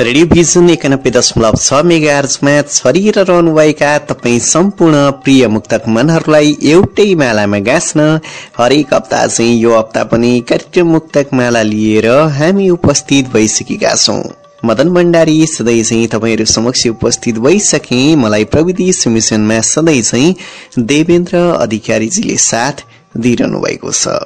Radio vision एकानब्बे दशमलव छ मेगा आर्जमा छरिरहनुभएका तपाईँ सम्पूर्ण प्रिय मुक्तक मनहरूलाई एउटै मालामा गाँच्न हरेक हप्ता चाहिँ यो हप्ता पनि कार्यक्रम मुक्तक माला लिएर हामी उपस्थित भइसकेका छौँ। मदन भण्डारी सधैँ चाहिँ तपाईँहरू समक्ष उपस्थित भइसके मलाई प्रविधि सुमिसनमा सधैँ चाहिँ देवेन्द्र अधिकारीजीले साथ दिइरहनु भएको छ।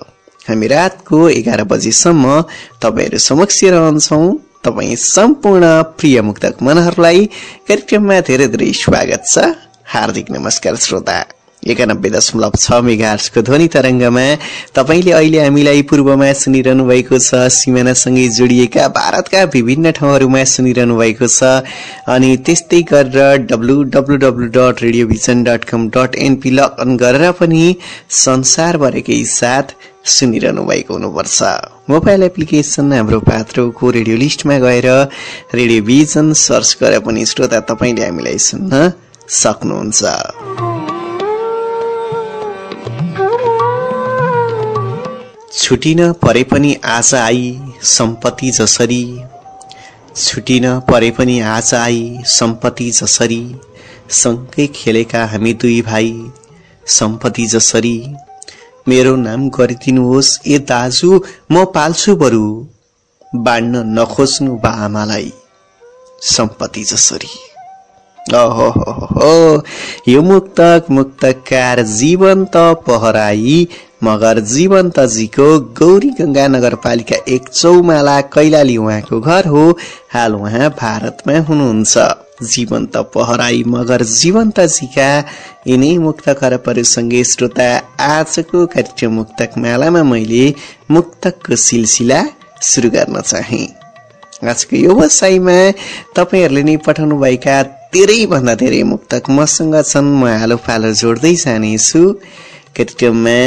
हामी रातको एघार बजीसम्म तपाईँहरू समक्ष रहन्छौँ। तपाईँ सम्पूर्ण प्रिय मुक्तक मनहरूलाई कार्यक्रममा धेरै धेरै स्वागत छ। हार्दिक नमस्कार श्रोता। एकानब्बे दशमलव छ मेगार्सको ध्वनि तरङ्गमा तपाईँले अहिले हामीलाई पूर्वमा सुनिरहनु भएको छ सिमानासँगै जोडिएका भारतका विभिन्न ठाउँहरूमा सुनिरहनु भएको छ। अनि त्यस्तै गरेर W W W dot radio vision dot com dot NP log on गरेर पनि संसारभरिकै साथ सुनिरहनु भएको हुनुपर्छ। मोबाइल एप्लिकेसन हाम्रो पात्रोको रेडियो लिस्टमा गएर रेडियो भिजन सर्च गरेर पनि श्रोता तपाईँले हामीलाई सुन्न सक्नुहुन्छ। छुटिन परे पनि आज आई सम्पत्ति जसरी। छुटिन परे पनि आज आई सम्पत्ति जसरी। सँगै खेलेका हामी दुई भाइ सम्पत्ति जसरी। मेरो नाम गरिदिनुहोस्। ए दाजु म पाल्छु बरु। बाँड्न नखोज्नु बा आमालाई। सम्पत्ति जसरी। ओहो यो मुक्तक मुक्तकार जीवन्त पहराई मगर जीवन्तजीको गौरी गंगा नगरपालिका एक चौमाला कैलाली उहाँको घर हो। हाल उहाँ भारतमा हुनुहुन्छ। जीवन्त पहराई मगर जीवन्तजीका यिनै मुक्त खरबहरूसँगै श्रोता आजको कार्यक्रम मुक्तक मालामा मैले मुक्तकको सिलसिला सुरु गर्न चाहे। आजको यो व्यवसायमा तपाईँहरूले नै पठाउनुभएका धेरैभन्दा धेरै मुक्तक मसँग छन्। म आलो फालो जोड्दै जानेछु। कार्यक्रममा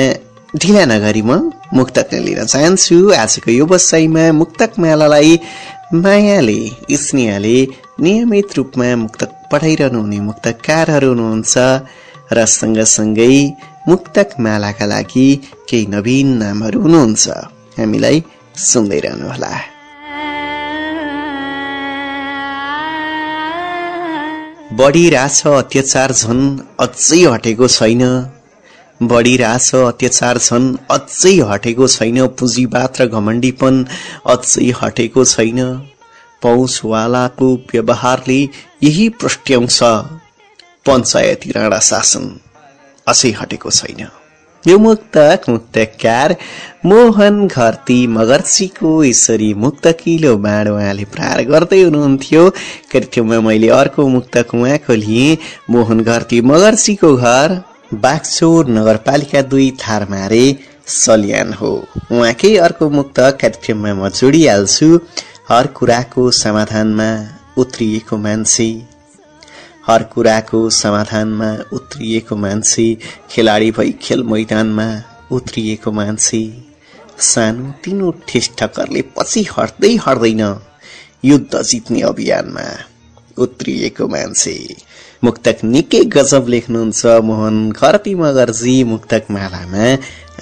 ढिला नगरी म मुक्तक लिन चाहन्छु। आजको यो बसाइमा मुक्तक मालालाई मायाले स्नेहले नियमित रूपमा मुक्तक पठाइरहनु हुने मुक्तकारहरू हुनुहुन्छ। र सँगसँगै मुक्तक मालाका लागि केही नवीन नामहरू हुनुहुन्छ। हामीलाई सुन्दै रहनुहोला बढिरहेछ अत्याचार झन् अझै हटेको छैन। बढिरहेछ अत्याचार छन् अझै हटेको छैन। पुँजीवाद र घमण्डीपन अझै हटेको छैन। पौषवालाको व्यवहारले यही प्रष्ट्याउँछ पञ्चायती राणा शासन अझै हटेको छैन। यो मुक्तक मुक्तकार मोहन घरती मगर्सीको यसरी मुक्तकिलो बाँड उहाँले प्रहार गर्दै हुनुहुन्थ्यो। कार्यक्रममा मैले अर्को मुक्तक उहाँको लिएँ मोहन घरती मगर्सीको घर बागचौर नगरपालिका दुई थारमारे सल्यान हो। उहाँकै अर्को मुक्त कार्यक्रममा म जोडिहाल्छु। हर कुराको समाधानमा उत्रिएको मान्छे हर कुराको समाधानमा उत्रिएको मान्छे खेलाडी भई खेल मैदानमा उत्रिएको मान्छे। सानो तिनो ठेस ठक्करले पछि हट्दै हट्दैन। युद्ध जित्ने अभियानमा उत्रिएको मान्छे। मुक्तक निकै गजब लेख्नुहुन्छ मोहन खर्ती मगर्जी मुक्तक मालामा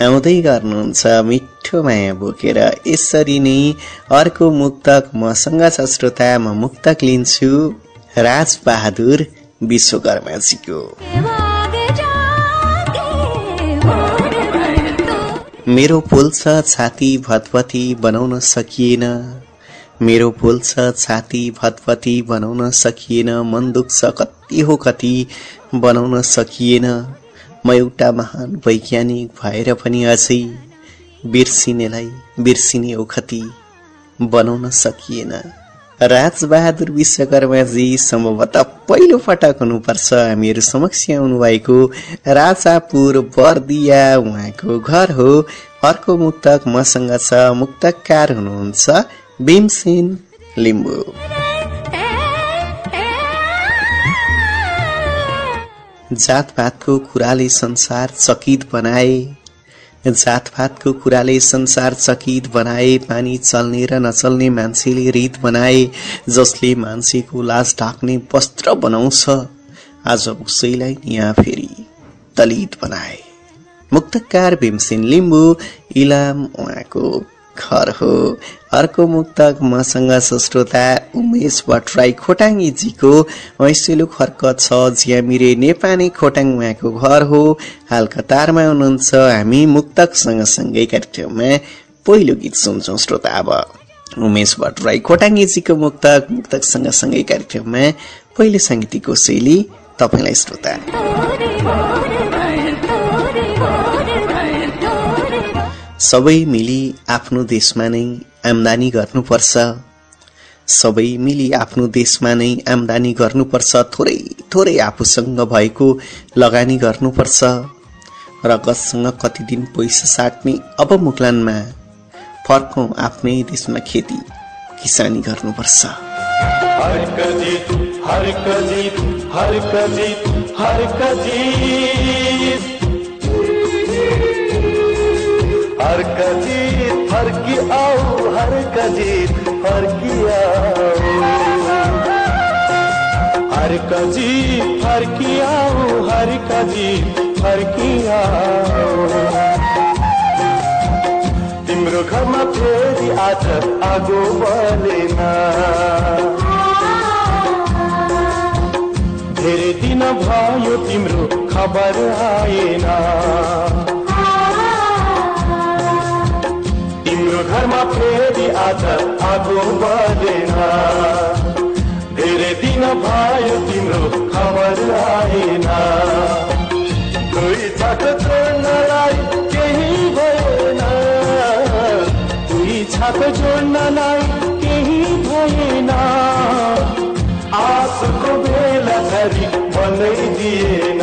आउँदै गर्नुहुन्छ मिठो माया बोकेर यसरी नै अर्को मुक्तक मसँग छ श्रोता म मुक्तक लिन्छु राज बहादुर विश्वकर्माजीको। मेरो पोल्छ छाती भतभती बनाउन सकिएन। मेरो बोल्छ छाती भतभती बनाउन सकिएन मन दुख्छ कति हो कति बनाउन सकिएन। म एउटा महान वैज्ञानिक भएर पनि अझै बिर्सिनेलाई बिर्सिने ओखती बनाउन सकिएन। राजबहादुर विश्वकर्माजी सम्भवतः पहिलो पटक हुनुपर्छ हामीहरू समक्ष आउनु भएको राजापुर बर्दिया उहाँको घर हो। अर्को मुक्तक मसँग छ मुक्तकार हुनुहुन्छ भीमसेन लिम्बू। जातपातको कुराले संसार चकित बनाए। जातपातको कुराले संसार चकित बनाए पानी चल्ने र नचल्ने मान्छेले रित बनाए जसले मान्छेको लाज ढाक्ने वस्त्र बनाउँछ। आज उसैलाई यहाँ फेरि दलित बनाए। मुक्तकार भीमसेन लिम्बू इलाम उहाँको घर हो। अर्को मुक्तक मसँग श्रोता उमेश भट्टराई खोटाङजीको ऐसेलुक हर्कत छ ज्यामिरे नेपाली खोटाङ उहाँको घर हो। हाल कतारमा हुनुहुन्छ हामी मुक्तक सँगसँगै कार्यक्रममा पहिलो गीत सुन्छौँ श्रोता अब। उमेश भट्टराई खोटाङजीको मुक्तक मुक्तक सँगसँगै कार्यक्रममा पहिलो साङ्गीतिकको शैली तपाईँलाई श्रोता। सबै मिली आफ्नो देशमा नै आमदानी गर्नुपर्छ। सबै मिली आफ्नो देशमा नै आमदानी गर्नुपर्छ। थोरै थोरै आफूसँग भएको लगानी गर्नुपर्छ। र कससँग कति दिन पैसा साट्ने अब मुक्लानमा फर्कौँ आफ्नै देशमा खेती किसानी गर्नुपर्छ। हर कजित हर कजित हर कजित हर कजित हर कजीत फर्की आओ। हर कजीत फर्की आओ हर कजीत फर्की आओ हर कजीत फर्की आओ। तिम्रो घरमा फेरि आज आगो बलेन धेरै दिन भयो तिम्रो खबर आएन आगो बलेन धेरै दिन भयो तिम्रो खबर आएन। दुई छाक जोड्नलाई केही भएन। दुई छाक जोड्नलाई केही भएन। आशको बेला धरी बनाइदिएन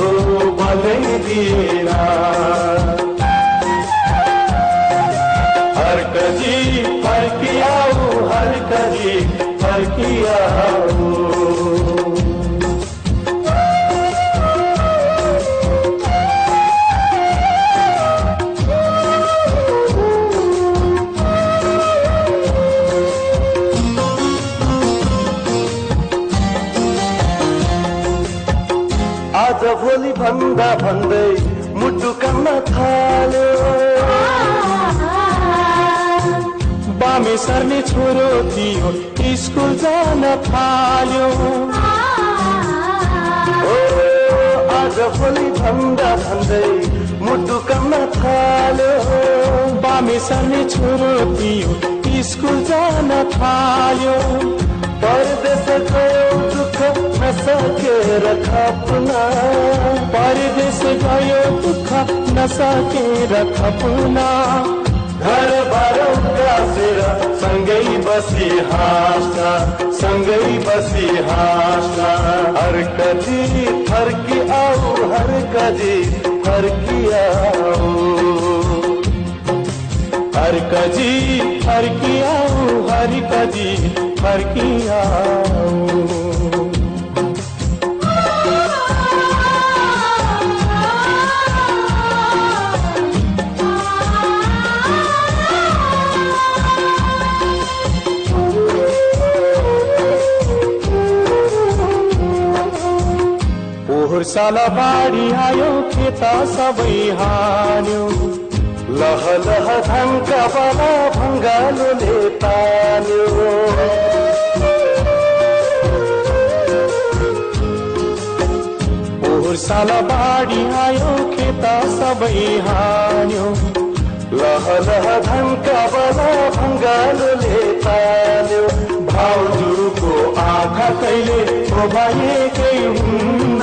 ओ बनाइदिएन कजी आज भोलि भन्दा भन्दै मुटु कन्न थाल्यो बामे सर्ने छोरो थियो स्कुल जान थाल्यो। आज भोलि भन्दा भन्दै मुटु कम्न थाल्यो। बामे सर्ने छोरो थियो स्कुल जान थाल्यो। परदेश गयो दुःख नसकेर खपुना परदेश गयो दुःख नसकेर खपुना घर बारौँ कासेर सँगै बसी हाँस्न सँगै बसी हाँस्न हर कति फर्की आऊ हर कति फर्की आऊ। हर कजी फर्की आऊ हर कजी फर्की आऊ। पोहोर साल बाढी आयो खेता सबै हान्यो। लह लह धनका बला भङ्गालोले तान्यो पोहोर साल बाढी आयो खेता सबै हान्यो। लह लह धनका डबला भङ्गालोले भाउजूको आँखा कहिले खोबाएकै हुन्न?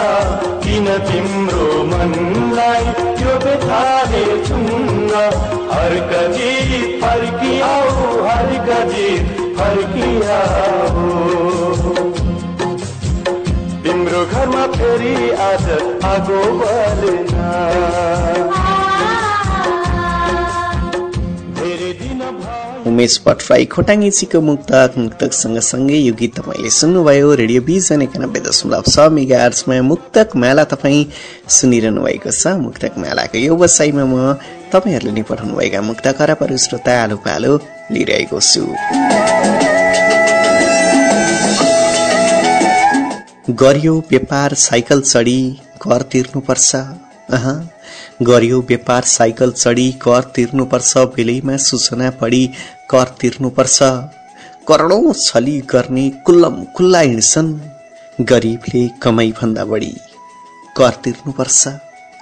किन तिम्रो मनलाई यो बेथाले छुन्न? हर गजी फर्किआऊ हर तिम्रो घरमा फेरि आज आगो बलेन। उमेश भट्टराई खोटाङीजीको मुक्तक मुक्तक सँगसँगै यो गीत तपाईँले सुन्नुभयो। रेडियो बिजन एकानब्बे दशमलव छ मेगा आर्ट्समा मुक्तक मेला तपाईँ सुनिरहनु भएको छ। मुक्तक मेलाको यो व्यवसायमा म तपाईँहरूले नै पठाउनुभएका मुक्त खराबहरू श्रोता आलो पालो लिइरहेको छु। गरियो व्यापार साइकल चढी कर तिर्नुपर्छ। गरियो व्यापार साइकल चढी कर तिर्नुपर्छ बेलैमा सूचना पढी कर तिर्नुपर्छ। करोडौं छली गर्ने कुल्लम खुल्ला हिँड्छन्। गरिबले कमाई भन्दा बढी कर तिर्नुपर्छ।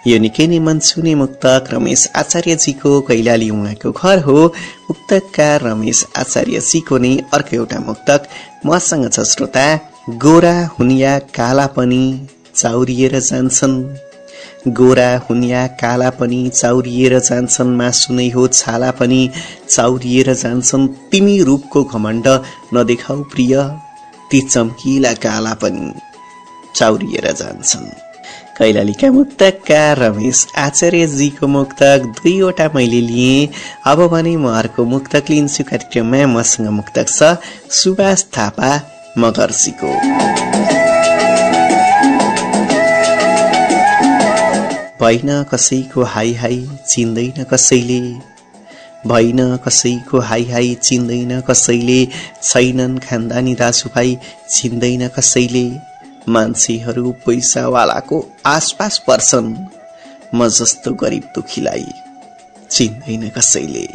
यो निकै नै मन छुने मुक्तक रमेश आचार्यजीको कैलाली उहाँको घर हो। मुक्तकार रमेश आचार्यजीको नै अर्को एउटा मुक्तक। मसँग छ श्रोता गोरा हुनिया काला पनि चाउरिएर जान्छन्। गोरा हुनिया काला पनि चाउरिएर जान्छन् मासु नै हो छाला पनि चाउरिएर जान्छन्। तिमी रूपको घमण्ड नदेखाउ प्रिय ती चम्किला काला पनि चाउरिएर जान्छन्। कैलालीका मुक्तकार रमेश आचार्यजीको मुक्तक दुईवटा मैले लिएँ। अब भने म अर्को मुक्तक लिन्छु। कार्यक्रममा मसँग मुक्तक छ सुभाष थापा मगर्सीको भइन कसैको हाई हाई चिन्दैन कसैले। भइन कसैको हाई हाई चिन्दैन कसैले। छैनन् खानदानी दाजुभाइ चिन्दैन कसैले। मान्छेहरू पैसावालाको आसपास पर्छन्। म जस्तो गरिब दुखीलाई चिन्दैन कसैले।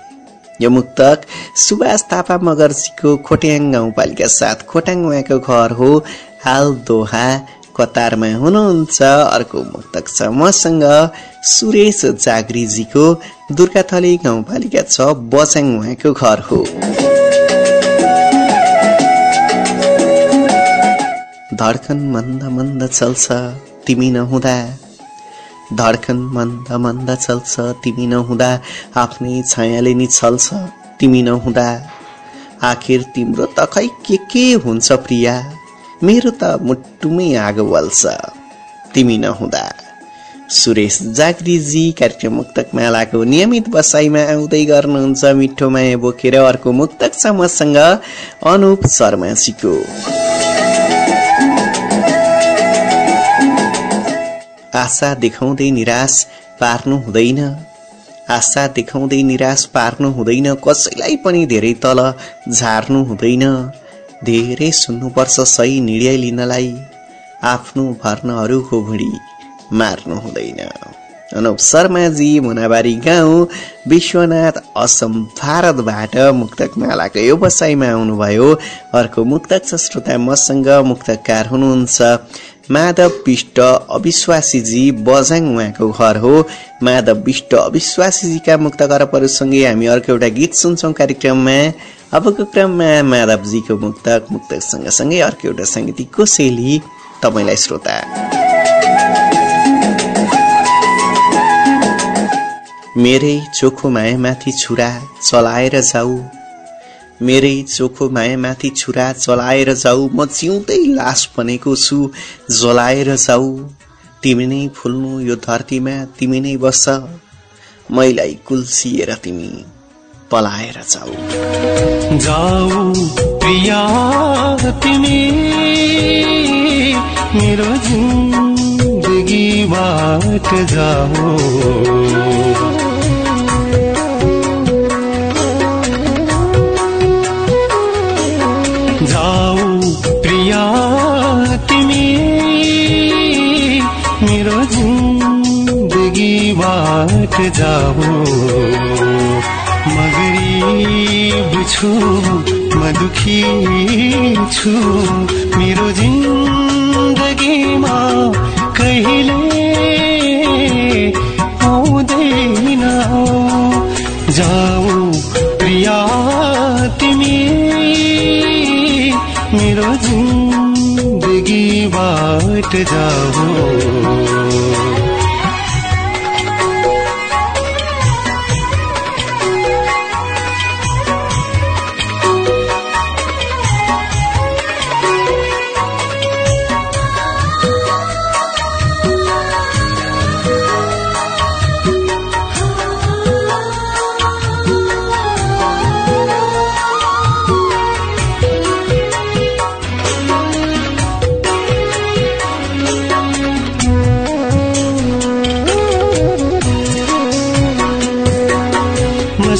यो मुक्तक सुभाष थापा मगर्जीको खोट्याङ गाउँपालिका साथ खोटाङ उहाँको घर हो। हाल दोहा कतारमा हुनुहुन्छ। अर्को मुक्तक छ मसँग सुरेश जागरीजीको दुर्गाथली गाउँपालिका छ बचाङ उहाँको घर हो। धड्कन मन्द मन्द चल्छ तिमी नहुँदा। धड्कन मन्द मन्द चल्छ तिमी नहुँदा। आफ्नै छायाले नि छल्छ तिमी नहुँदा। आखिर तिम्रो त खै के के हुन्छ प्रिया? मेरो त मुटुमै आगो बल्छ। तिमी नहुँदा। सुरेश जागरीजी कार्यक्रम मुक्तक मेलाको नियमित बसाइमा आउँदै गर्नुहुन्छ मिठो माया बोकेर अर्को मुक्तक छ मसँग अनुप शर्माजीको। आशा देखाउँदै निराश पार्नु हुँदैन। आशा देखाउँदै निराश पार्नु हुँदैन। कसैलाई पनि धेरै तल झार्नु हुँदैन। धेरै सुन्नुपर्छ सही निर्णय लिनलाई। आफ्नो भर्नहरूको भुँडी मार्नु हुँदैन। अनुप शर्माजी मुनाबारी गाउँ विश्वनाथ असम भारतबाट मुक्तक मालाको यो बसाइमा आउनुभयो। अर्को मुक्तक छ श्रोता मसँग मुक्तकार हुनुहुन्छ। माधव विष्ट अविश्वासीजी बजाङ उहाँको घर हो। माधव विष्ट अविश्वासीजीका मुक्त करपहरूसँगै हामी अर्को एउटा गीत सुन्छौँ कार्यक्रममा। अबको क्रममा माधवजीको मुक्तक मुक्तक सँगसँगै अर्को एउटा साङ्गीतिक कोसेली तपाईँलाई श्रोता। मेरै चोखो मायामाथि छुरा चलाएर जाऊ। मेरै चोखो मायामाथि छुरा चलाएर जाऊ। म जिउँदै लास बनेको छु जलाएर जाऊ। तिमी नै फुल्नु यो धरतीमा तिमी नै बस्छ। मैलाई कुल्सिएर तिमी पलाएर जाऊ। जाऊ प्रिया तिमी मेरो जिन्दगीबाट जाऊ जाऊ। जाऊ। मगरीब छु म दुखी छु। मेरो जिन्दगीमा कहिले आउँदैन जाऊ प्रिया तिमी मेरो जिन्दगीबाट जाऊ।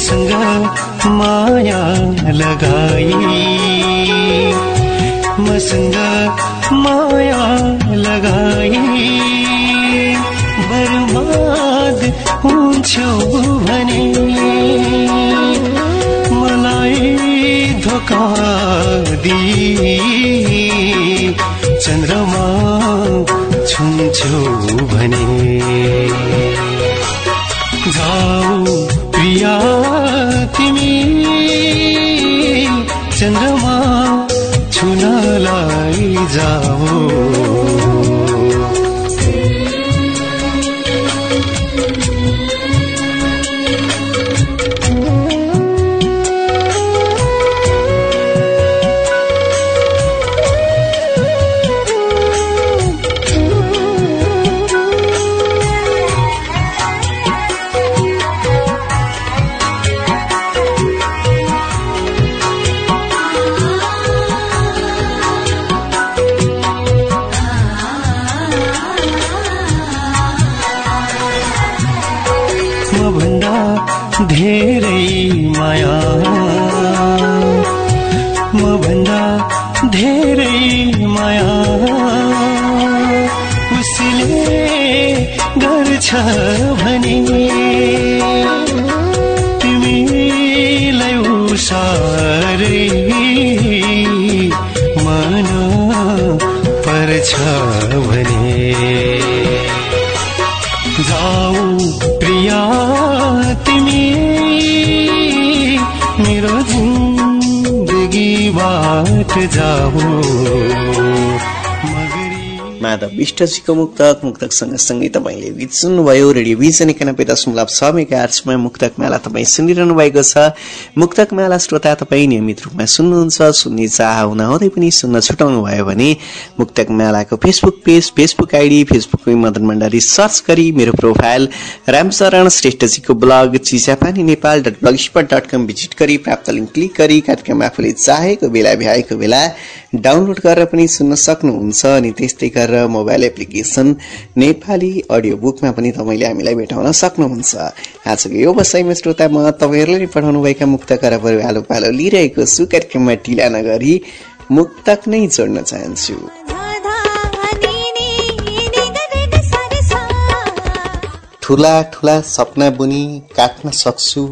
मसँग माया लगाई। मसँग माया लगाई। बर्बाद हुन्छौ भने मलाई धोका दिई चन्द्रमा छुन्छौ भने जाऊ प्रिया। चन्द्रमा छुनलाई जाऊ। मभन्दा धेरै माया। मभन्दा धेरै माया। उसले गर्छ भने तिमीलाई उसारै जाऊ। मगरी माधव विष्टजीको मुक्तक मुक्तक सँगसँगै तपाईँले गीत सुन्नुभयो रेडियो भिजन एकानब्बे दशमलव छ मुक्तक मेला तपाईँ सुनिरहनु भएको छ। मुक्तक मेला श्रोता तपाईँ नियमित रूपमा सुन्नुहुन्छ सुन्ने चाह हुँदाहुँदै पनि सुन्न छुटाउनु भयो भने मुक्तक मेलाको फेसबुक पेज फेसबुक आइडी फेसबुकमै मदन भण्डारी सर्च गरी मेरो profile Ramsharan श्रेष्ठजीको blog Chisapani Nepal dot blog dot com visit गरी प्राप्त लिङ्क क्लिक गरी कार्यक्रम आफूले चाहेको बेला भ्याएको बेला डाउनलोड गरेर पनि सुन्न सक्नुहुन्छ अनि त्यस्तै गरेर मोबाइल एप्लिकेसन नेपाली अडियो बुकमा पनि तपाईँले हामीलाई भेटाउन सक्नुहुन्छ। आजको यो बसाइमा श्रोता म तपाईँहरूले नै पठाउनुभएका मुक्त खराबहरू आलो पालो लिइरहेको छु कार्यक्रममा ढिला नगरी मुक्तक नै जोड्न चाहन्छु। ठुला ठुला सपना बुनी काट्न सक्छु।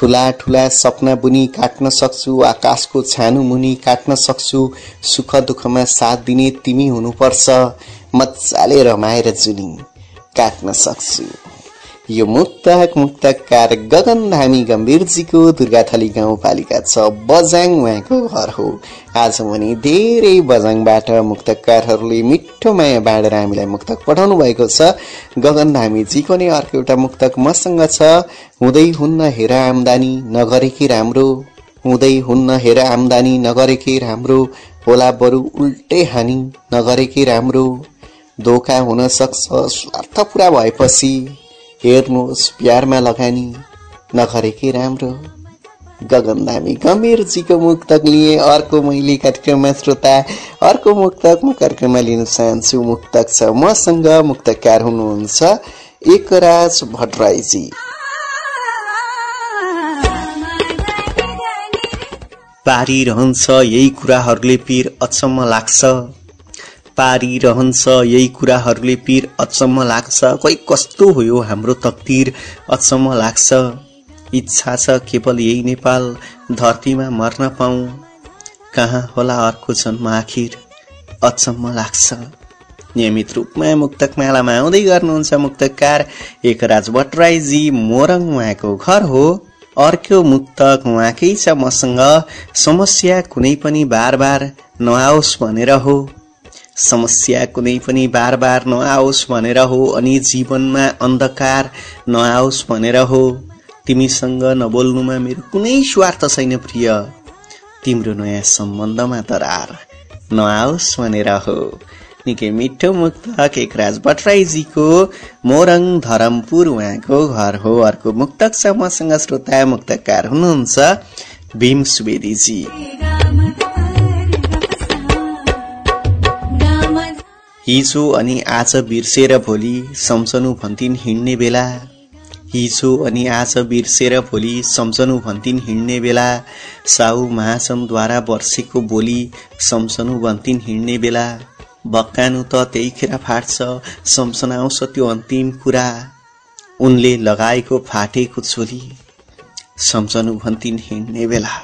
ठुला ठुला सपना बुनी काट्न सक्छु आकाशको छानो मुनि काट्न सक्छु सुख दुःखमा साथ दिने तिमी हुनुपर्छ मजाले रमाएर जुनी काट्न सक्छु। यो मुक्तक मुक्तकार गगन धामी गम्भीरजीको दुर्गाथली गाउँपालिका छ। बजाङ उहाँको घर हो। आज भने धेरै बजाङबाट मुक्तकारहरूले मिठो माया बाँडेर हामीलाई मुक्तक पठाउनु भएको छ। गगन धामीजीको नै अर्को एउटा मुक्तक मसँग छ। हुँदै हुन्न हेर आम्दानी नगरेकै राम्रो? हुँदै हुन्न हेर आम्दानी नगरेकै राम्रो? होला बरु उल्टै हानि नगरेकै राम्रो? धोका हुन सक्छ स्वार्थ पुरा भएपछि। हेर्नुहोस् प्यारमा लगानी नगरेकै राम्रो। गगन धामी गम्भीरजीको मुक्तक लिए अर्को मैले कार्यक्रममा श्रोता अर्को मुक्तक म कार्यक्रममा लिन चाहन्छु। मुक्तक छ मसँग मुक्तकार हुनुहुन्छ एकराज भट्टराईजी। पारिरहन्छ यही कुराहरूले पीर अचम्म लाग्छ। पारिरहन्छ। यही कुराहरूले पीर अचम्म लाग्छ। खोइ कस्तो हो यो हाम्रो तकदिर अचम्म लाग्छ। इच्छा छ केवल यही नेपाल धरतीमा मर्न पाऊँ। कहाँ होला अर्को जन्म आखिर? अचम्म लाग्छ। नियमित रूपमा मुक्तक मालामा आउँदै गर्नुहुन्छ मुक्तकार। एकराज भट्टराईजी मोरङ उहाँको घर हो। अर्को मुक्तक उहाँकै छ मसँग। समस्या कुनै पनि बार बार नआओस् भनेर हो। समस्या कुनै पनि बार बार नआओस् भनेर हो अनि जीवनमा अन्धकार नआओस् भनेर हो। तिमीसँग नबोल्नुमा मेरो कुनै स्वार्थ छैन प्रिय। तिम्रो नयाँ सम्बन्धमा दरार नआओस् भनेर हो। निकै मिठो मुक्तक एकराज भट्टराईजीको मोरङ धरमपुर उहाँको घर हो। अर्को मुक्तक छ मसँग श्रोता मुक्तकार हुनुहुन्छ भीम सुवेदीजी हिजो अनि आज बिर्सेर भोलि सम्झनु भन्थिन् हिँड्ने बेला। हिजो अनि आज बिर्सेर भोलि सम्झनु भन्थिन् हिँड्ने बेला। साउ महासमद्वारा वर्षेको बोली सम्झनु भन्थिन् हिँड्ने बेला। बक्कानु त त्यहीखेर फाट्छ सम्झना आउँछ त्यो अन्तिम कुरा। उनले लगाएको फाटेको चोली सम्झनु भन्थिन् हिँड्ने बेला।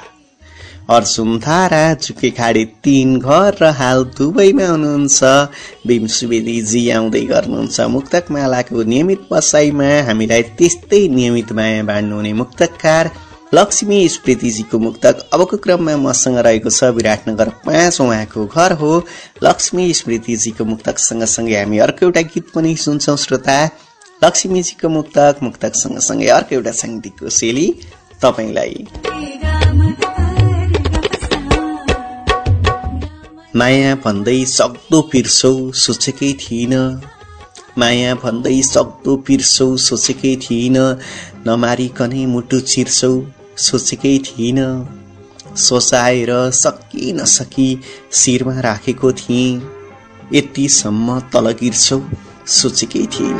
अर्जुन धारा झुके खाडे तीन घर र हाल दुवैमा हुनुहुन्छ। भीम सुवेदीजी आउँदै गर्नुहुन्छ मुक्तक मालाको नियमित बसाइमा। हामीलाई त्यस्तै नियमित माया बाँड्नुहुने मुक्तकार लक्ष्मी स्मृतिजीको मुक्तक अबको क्रममा मसँग रहेको छ। विराटनगर पाँच उहाँको घर हो। लक्ष्मी स्मृतिजीको मुक्तक सँगसँगै हामी अर्को एउटा गीत पनि सुन्छौँ श्रोता। लक्ष्मीजीको मुक्तक मुक्तक सँगसँगै अर्को एउटा साङ्गीतिकको शैली तपाईँलाई। माया भन्दै सक्दो पिर्सौ सोचेकै थिइन माया भन्दै सक्दो पिर्सौ सोचेकै थिइन नमारिकनै मुटु चिर्सौ सोचेकै थिइन सोचाएर सकि नसकी शिरमा राखेको थिएँ यतिसम्म तल गिर्छौ सोचेकै थिएन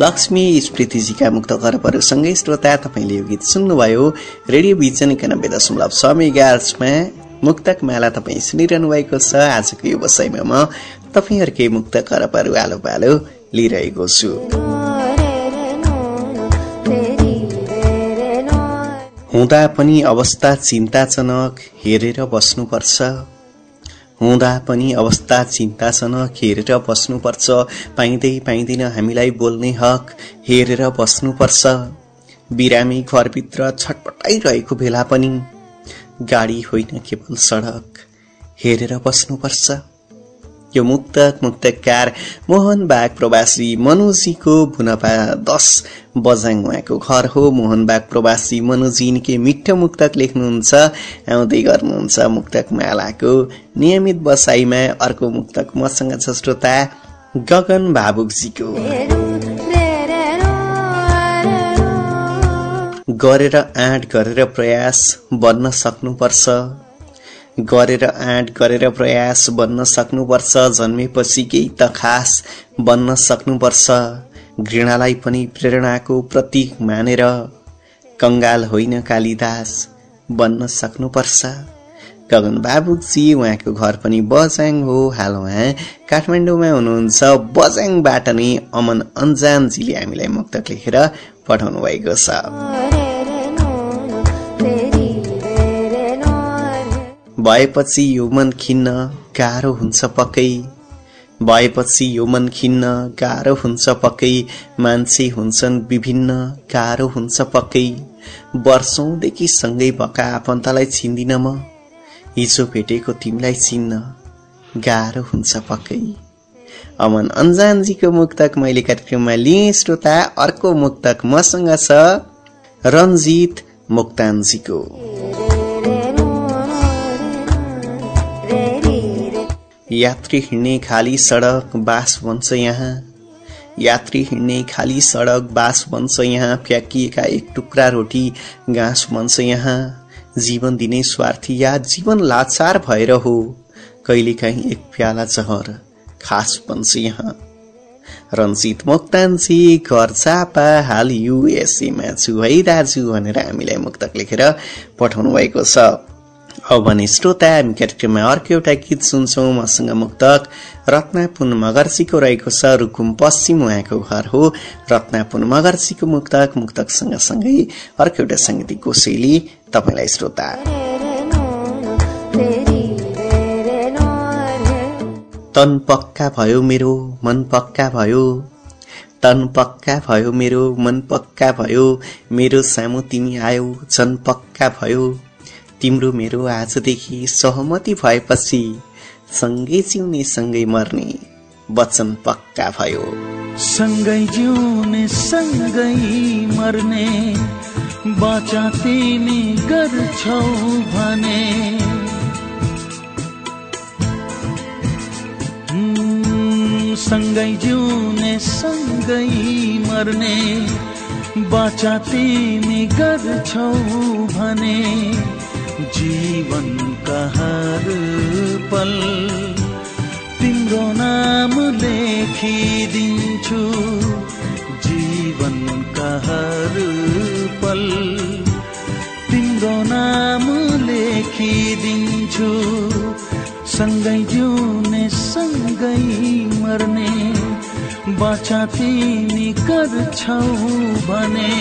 लक्ष्मी स्मृतिजीका मुक्त खरबहरूसँगै श्रोता तपाईँले यो गीत सुन्नुभयो। रेडियो भिजन एकानब्बे दशमलव छ मेगार्समा मुक्तक माला तपाईँ सुनिरहनु भएको छ। आजको यो वसाइमा म तपाईँहरूकै मुक्त खरबहरू आलो पालो लिइरहेको छु। हुँदा पनि अवस्था चिन्ताजनक हेरेर बस्नुपर्छ। हुँदा पनि अवस्था चिन्ताजनक हेरेर बस्नुपर्छ। पाइँदै पाइँदैन हामीलाई बोल्ने हक हेरेर बस्नुपर्छ। बिरामी घरभित्र छटपटाइरहेको बेला पनि गाडी होइन केवल सडक। हेरेर बस्नुपर्छ। यो मुक्तक मुक्तकार मोहन बाग प्रवासी मनोजीको भुनपा दस बजाङ उहाँको घर हो। मोहन बाग प्रवासी मनोजी निकै मिठो मुक्तक लेख्नुहुन्छ आउँदै गर्नुहुन्छ मुक्तक मालाको। नियमित बसाइमा अर्को मुक्तक मसँग छ श्रोता गगन भावुकजीको गरेर आँट गरेर प्रयास बन्न सक्नुपर्छ। गरेर आँट गरेर प्रयास बन्न सक्नुपर्छ। जन्मेपछि केही त खास बन्न सक्नुपर्छ। घृणालाई पनि प्रेरणाको प्रतीक मानेर कङ्गाल होइन कालिदास बन्न सक्नुपर्छ। गगन बाबुजी उहाँको घर पनि बजाङ हो। हाल उहाँ काठमाडौँमा हुनुहुन्छ। बजाङबाट नै अमन अन्जानजीले हामीलाई मुक्त लेखेर पठाउनु भएको छ। भएपछि यो मन खिन्न गाह्रो हुन्छ पक्कै। भएपछि यो मन खिन्न गाह्रो हुन्छ पक्कै। मान्छे हुन्छन् विभिन्न गाह्रो हुन्छ पक्कै। वर्षौंदेखि सँगै भएका आफन्तलाई चिन्दिन म। हिजो भेटेको तिमीलाई चिन्न गाह्रो हुन्छ पक्कै। अमन अन्जानजीको मुक्तक मैले कार्यक्रममा लिएँ। श्रोता अर्को मुक्तक मसँग छ रञ्जित मुक्तानजीको। यात्री हिँड्ने खाली सडक बास बन्छ यहाँ। यात्री हिँड्ने खाली सडक बास बन्छ यहाँ। फ्याँकिएका एक टुक्रा रोटी घाँस बन्छ यहाँ। जीवन दिने स्वार्थी या जीवन लाचार भएर हो। कहिलेकाहीँ एक प्याला जहर खास बन्छ यहाँ। रञ्जित मोक्तानजी घर चापा हाल युएसएमा छु है दाजु भनेर हामीलाई मुक्तक लेखेर पठाउनु भएको छ। अब भने श्रोता हामी कार्यक्रममा अर्को एउटा गीत सुन्छौँ। मसँग मुक्तक रत्नापुन मगर्सीको रहेको छ रुकुम पश्चिम उहाँको घर हो। रत्नापुन मगर्सीको मुक्तक मुक्तक सँगसँगै अर्को एउटा साङ्गीतिक कोसेली तपाईँलाई श्रोता। तन पक्का भयो मेरो मन पक्का भयो। तन पक्का भयो मेरो मन पक्का भयो। मेरो सामु तिमी आयो झन पक्का भयो। तिम्रो मेरो आजदेखि सहमति भएपछि सँगै जिउने सँगै मर्ने वचन पक्का भयो। सँगै जिउने सँगै मर्ने बाचा तिमी गर्छौ भने। सँगै जिउने सँगै मर्ने बाचा तिमी गर्छौ भने। जीवनका हर पल तिम्रो नाम लेखिदिन्छु। जीवनका हर पल तिम्रो नाम लेखिदिन्छु। सँगै जिउने सँगै मर्ने बाचा तिमी गर्छौ भने।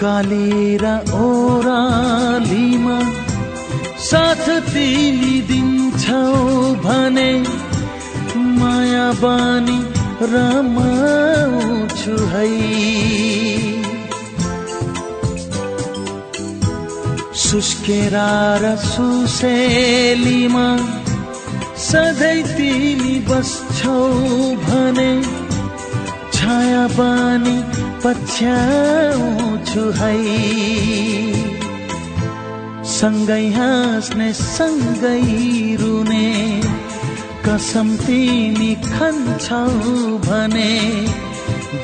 उकालेर ओरालीमा साथ तिमी दिन्छौ भने माया बानी रमाउँछु है। सुस्केरा र सुसेलीमा सधैँ तिमी बस्छौ भने छाया बानी पछ्याउँछु है। सँगै हाँस्ने सँगै रुने कसम तिमी खान्छौ भने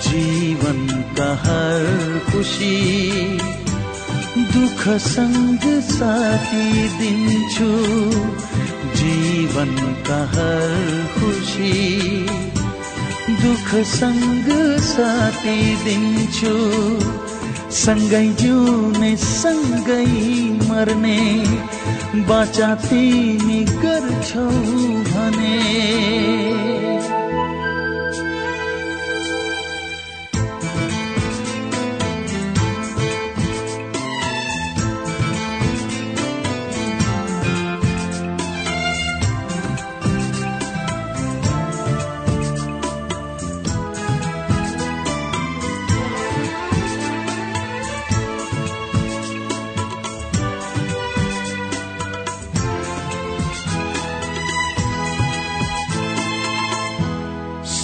जीवनका हर खुसी। दुःख सँग साथी दिन्छु जीवनका हर खुसी। दुःख सँग साथी दिन्छु। सँगै जिउने सँगै मर्ने बाचा तिमी गर्छौ भने।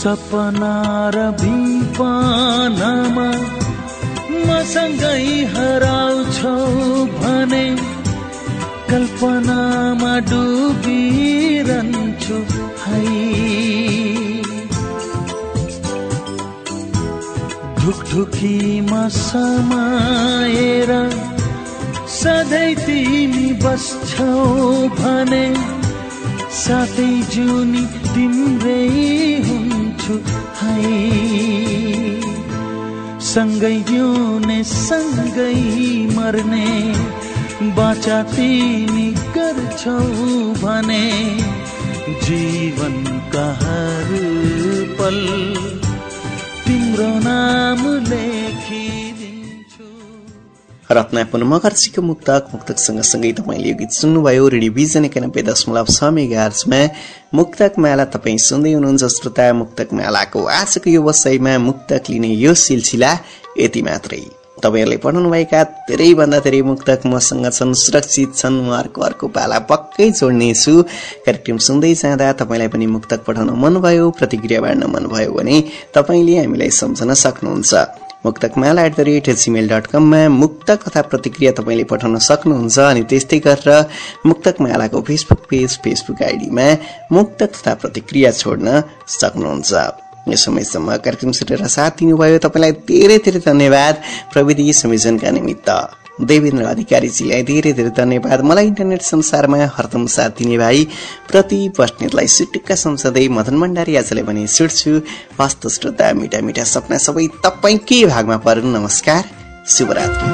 सपना र बिपानामा मसँगै हराउँछौ भने कल्पनामा डुबिरहन्छु है। ढुकढुकीमा समाएर सधैँ तिमी बस्छौ भने साथै जुनी तिम्रै हुन्छु है। सँगै जिउने सँगै मर्ने बाचा तिमी गर्छौ भने जीवनका हर पल तिम्रो नाम लेखिदिन्छु रत्नापुर मगर्जीको मुक्तक मुक्तक सँगसँगै तपाईँले यो गीत सुन्नुभयो। रेडिभिजन एकानब्बे दशमलव छ मुक्तक माला तपाईँ सुन्दै हुनुहुन्छ। श्रोता मुक्तक मालाको आजको यो वसाईमा मुक्तक लिने यो सिलसिला यति मात्रै। तपाईँहरूले पठाउनुभएका धेरैभन्दा धेरै मुक्तक मसँग छन् सुरक्षित छन्। उहाँहरूको अर्को पाला पक्कै जोड्नेछु। कार्यक्रम सुन्दै जाँदा तपाईँलाई पनि मुक्तक पठाउन मनभयो प्रतिक्रिया बाँड्न मनभयो भने तपाईँले हामीलाई सम्झन सक्नुहुन्छ। Muktakmala at the rate Gmail dot कममा मुक्तक तथा प्रतिक्रिया तपाईँले पठाउन सक्नुहुन्छ अनि त्यस्तै गरेर मुक्तकमालाको फेसबुक पेज फेसबुक आइडीमा मुक्तक तथा प्रतिक्रिया छोड्न सक्नुहुन्छ। यो समयसम्म कार्यक्रम सुनेर साथ दिनुभयो। तपाईँलाई धेरै धेरै धन्यवाद। प्रविधि संयोजनका निमित्त। देवेन्द्र अधिकारीजीलाई धेरै धेरै धन्यवाद। मलाई इन्टरनेट संसारमा हरदम साथ दिने भाइ प्रति बस्नेतलाई सुटुक्का सम्झँदै मदन भण्डारी आजलाई भने सुट्छु। हस्त श्रोता मिठा मिठा सपना सबै तपाईँकै भागमा परु नमस्कार शुभरात्रि।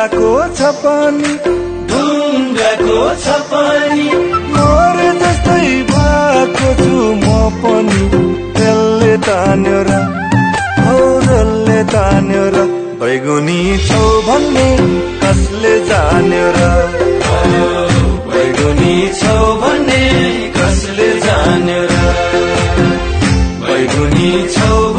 ढुङ्गाको छ पनि ढुङ्गाको छ पनि मोर जस्तै भएको छु म पनि। त्यसले तान्यो र हो त्यसले तान्यो र बैगुनी छौ भन्ने कसले जान्यो र? बैगुनी छौ भन्ने कसले जान्यो र? बैगुनी छौ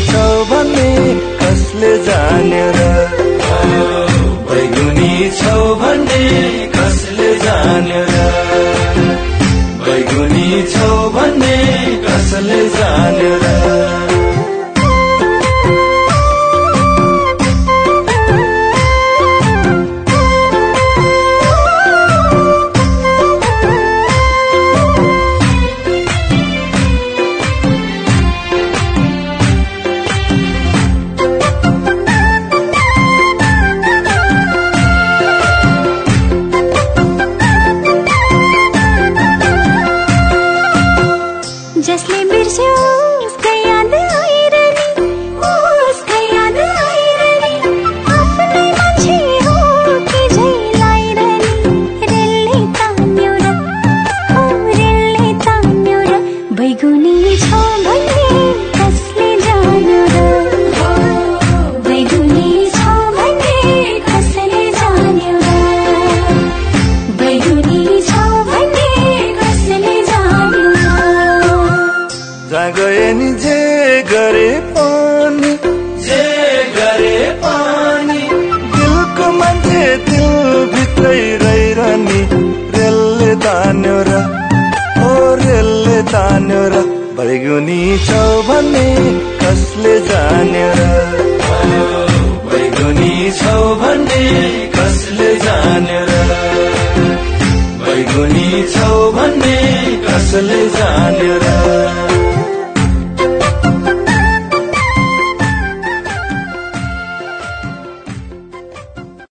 छौ भन्ने कसले जान्यो र